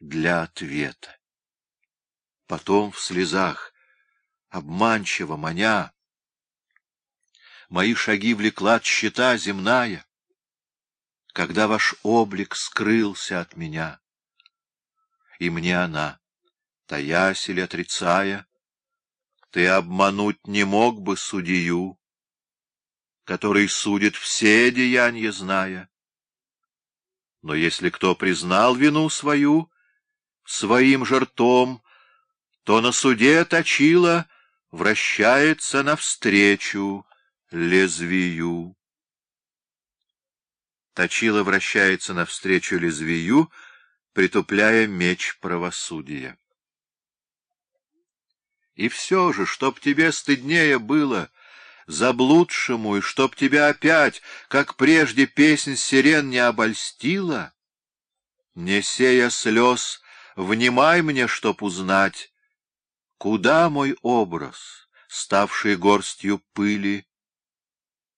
для ответа. Потом в слезах, обманчиво маня, Мои шаги влекла тщета земная, Когда ваш облик скрылся от меня. И мне она, таясь или отрицая, Ты обмануть не мог бы судью, Который судит все деяния, зная. Но если кто признал вину свою, Своим же ртом, то на суде точила Вращается навстречу, лезвию. Точила вращается навстречу лезвию, притупляя меч правосудия. И все же, чтоб тебе стыднее было, заблудшему, и чтоб тебя опять, как прежде, песнь сирен не обольстила, не сея слез, внимай мне, чтоб узнать, куда мой образ, ставший горстью пыли,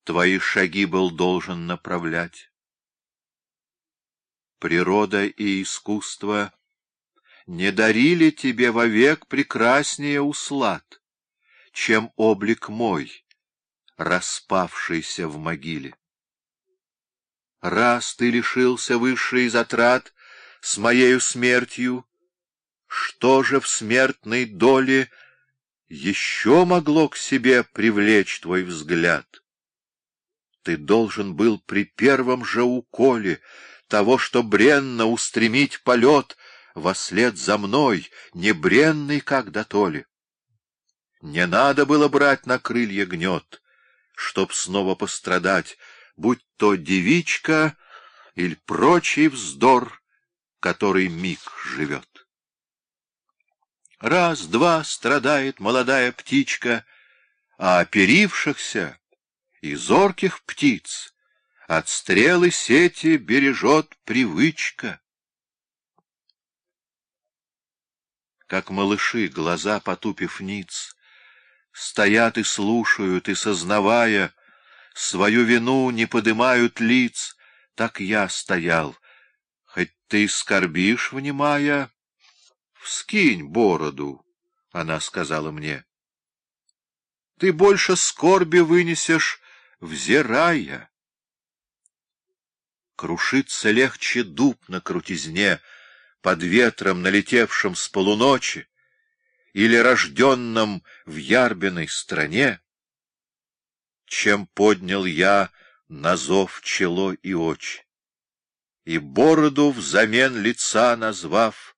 твои шаги был должен направлять. Природа и искусство не дарили тебе вовек прекраснее услад, чем облик мой, распавшийся в могиле. Раз ты лишился высшей затрат с моею смертью, что же в смертной доле еще могло к себе привлечь твой взгляд? Ты должен был при первом же уколе того, что бренно устремить полет вослед за мной, не бренный, как дотоле. Не надо было брать на крылья гнет, чтоб снова пострадать, будь то девичка или прочий вздор, который миг живет. Раз-два страдает молодая птичка, а оперившихся и зорких птиц от стрелы сети бережет привычка. Как малыши, глаза потупив ниц, стоят и слушают, и, сознавая, свою вину не подымают лиц, так я стоял. Хоть ты скорбишь, внимая, вскинь бороду, — она сказала мне. Ты больше скорби вынесешь, взирая. Крушится легче дуб на крутизне, под ветром, налетевшим с полуночи, или рожденным в Ярбиной стране, чем поднял я на зов чело и очи. И бороду взамен лица назвав,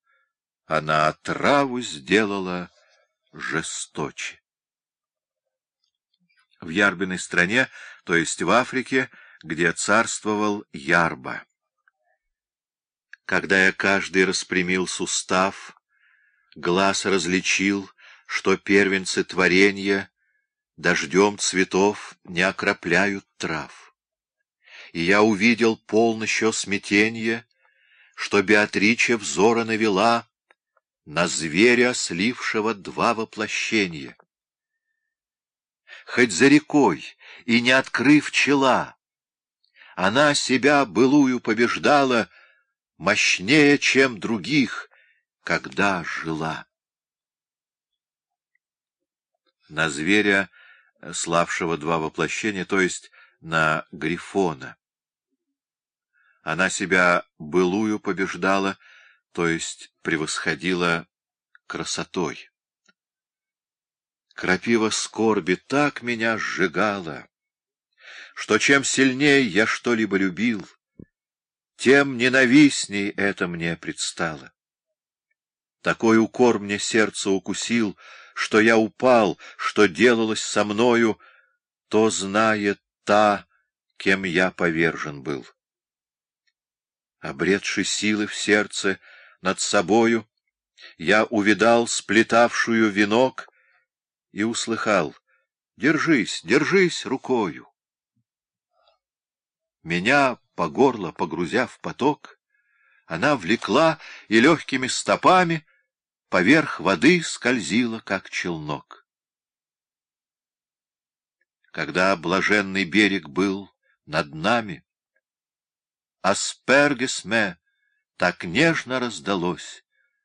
она отраву сделала жесточе. В Ярбиной стране то есть в Африке, где царствовал Ярба. Когда я каждый распрямил сустав, глаз различил, что первенцы творенья дождем цветов не окропляют трав. И я увидел полностью смятенье, что Беатриче взора навела на зверя, слившего два воплощения хоть за рекой, и не открыв чела. Она себя былую побеждала мощнее, чем других, когда жила. На зверя, славшего два воплощения, то есть на Грифона. Она себя былую побеждала, то есть превосходила красотой. Крапива скорби так меня сжигала, что чем сильнее я что-либо любил, тем ненавистней это мне предстало. Такой укор мне сердце укусил, что я упал, что делалось со мною, то знает та, кем я повержен был. Обретший силы в сердце над собою, я увидал сплетавшую венок и услыхал «Держись, держись рукою». Меня по горло погрузя в поток, она влекла и легкими стопами поверх воды скользила, как челнок. Когда блаженный берег был над нами, Аспергесме так нежно раздалось,